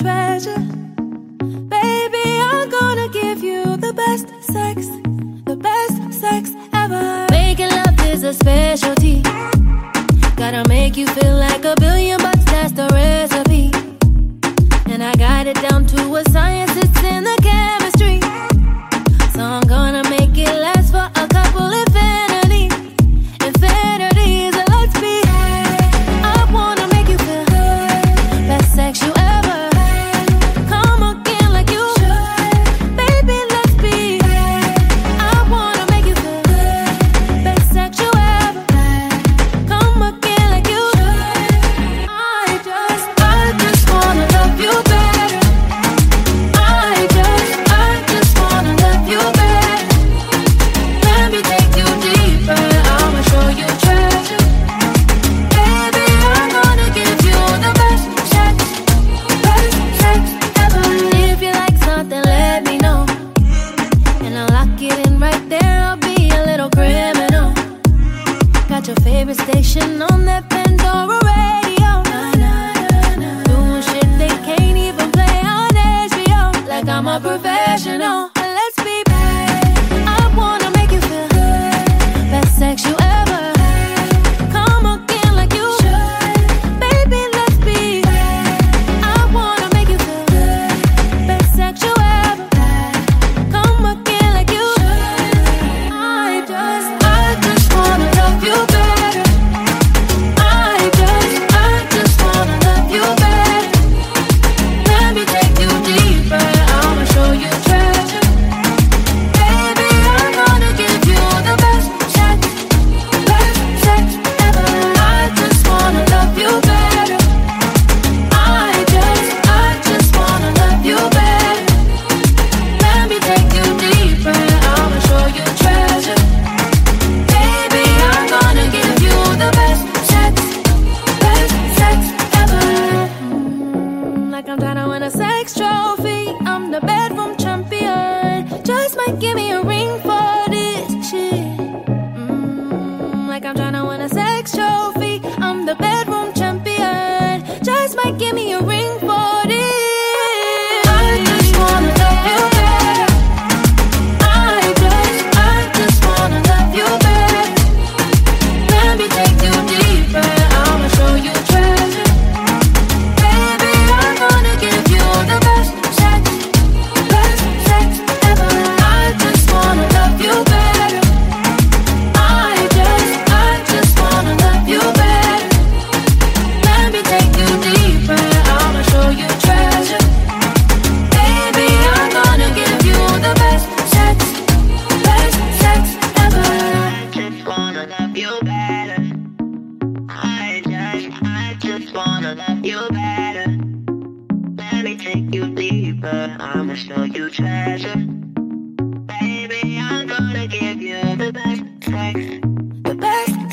You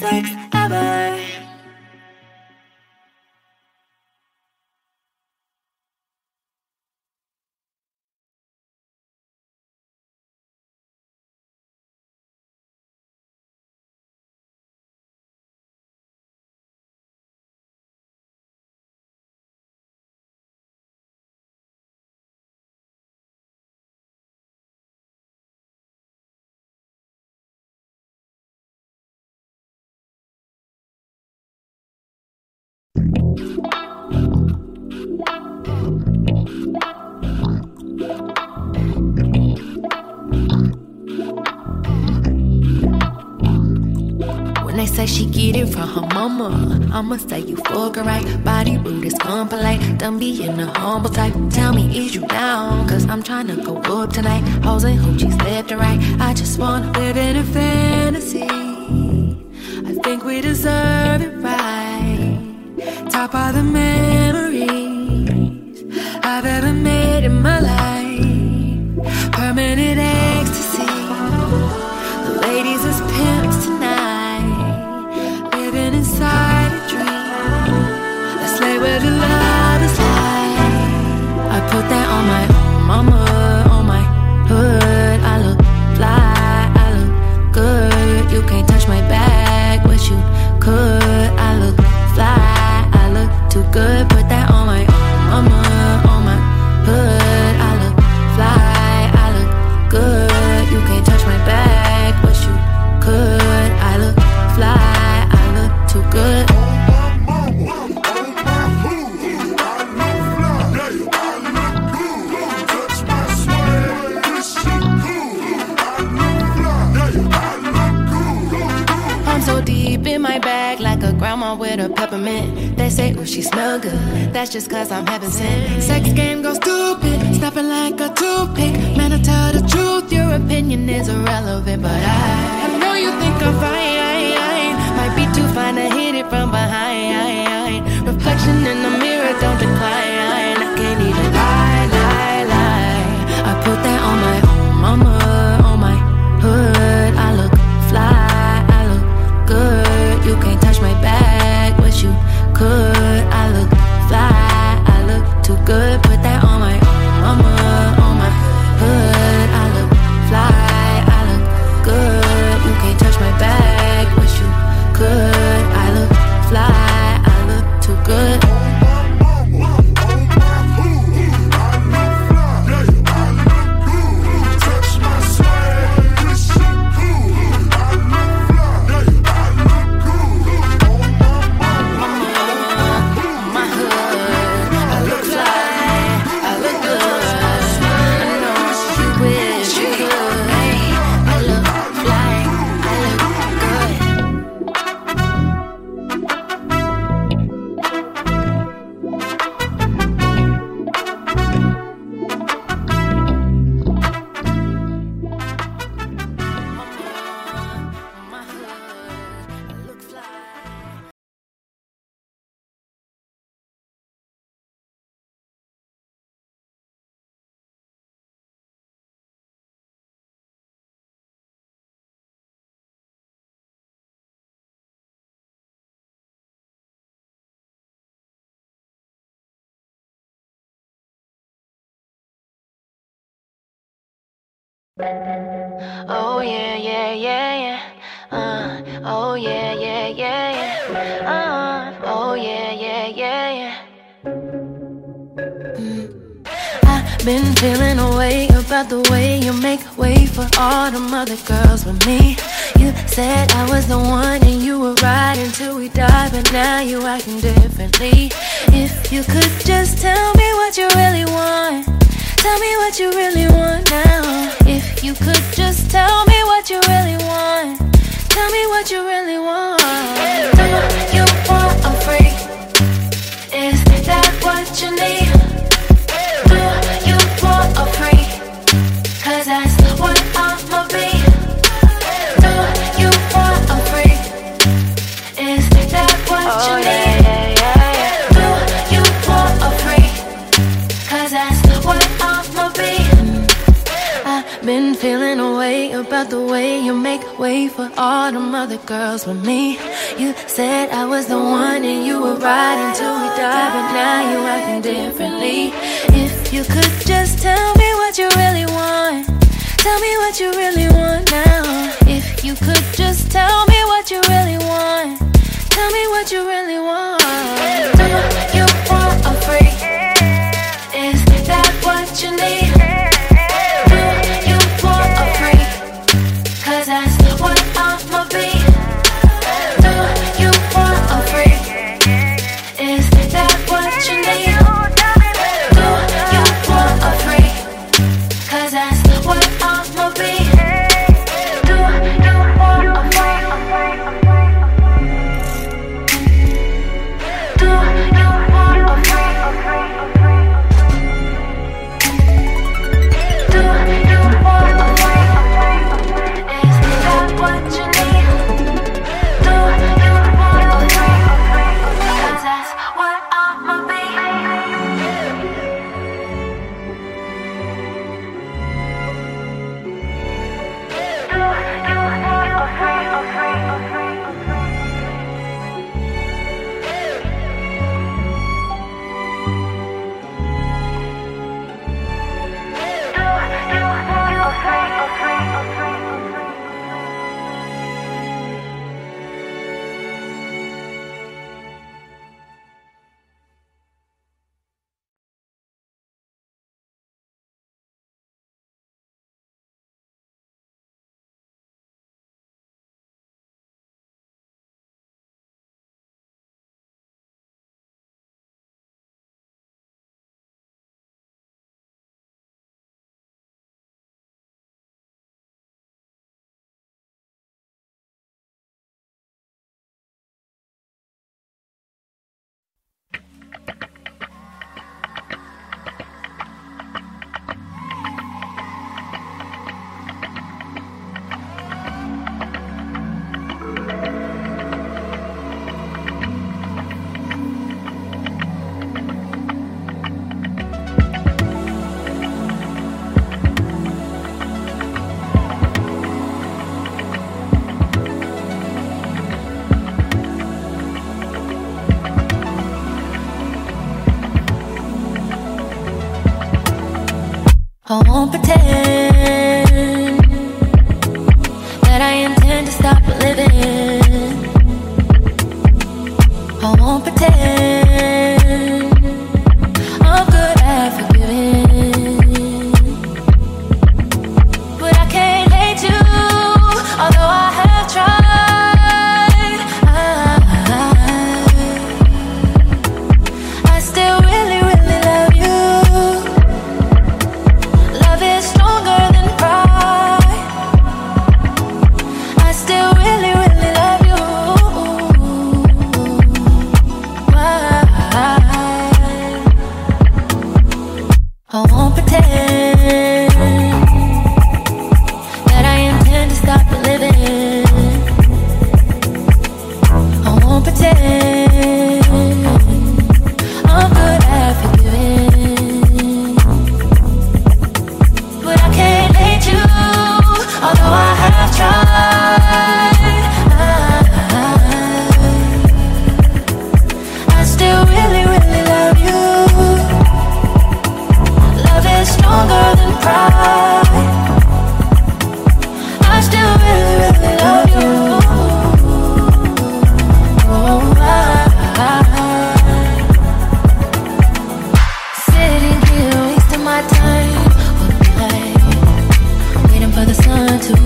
sex ever. Say she get it from her mama, I'ma say you fuck her right. Body rude is unpolite. Done be in the humble type. Tell me, is you down? Cause I'm trying to go up tonight. Hoes and hoochies left and right. I just wanna live in a fantasy. I think we deserve it right. Top of the memories my grandma with a peppermint. They say, ooh, she smell good. That's just cause I'm heaven sent. Sex game goes stupid, snapping like a toothpick. Man, I tell the truth, your opinion is irrelevant. But I, I know you think I'm fine. Might be too fine to hit it from behind. Reflection in the mirror, don't decline. Oh yeah, yeah, yeah, yeah. Uh, oh yeah, yeah, yeah, yeah. Uh, oh yeah, yeah, yeah, yeah. I've been feeling a way about the way you make way for all them other girls with me. You said I was the one and you were right until we died, but now you acting differently. If you could just tell me what you really want. Tell me what you really want now. You could just tell me what you really want. Tell me what you really want. Do you want a freak? Is that what you need? Feeling a way about the way you you make way for all them other girls with me. You said I was the one and you were right until we died, but now you acting differently. If you could just tell me what you really want, tell me what you really want now. If you could just tell me what you really want, tell me what you really want. Do you want a freak? Is that what you need?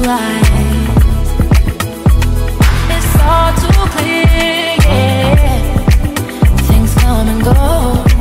It's all too clear, Things come and go